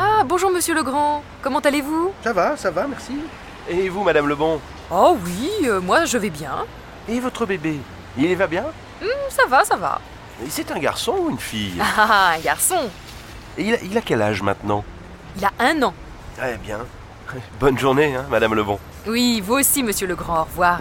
Ah, bonjour monsieur Legrand. Comment allez-vous? Ça va, ça va, merci. Et vous, Madame Lebon? Oh oui, euh, moi je vais bien. Et votre bébé? Il va bien? Hmm, ça va, ça va. Et C'est un garçon ou une fille? Ah, ah, ah un garçon. Et il a, quel âge maintenant? Il a un an. Très bien. Bonne journée, hein, Madame Lebon. Oui, vous aussi monsieur Legrand, au revoir.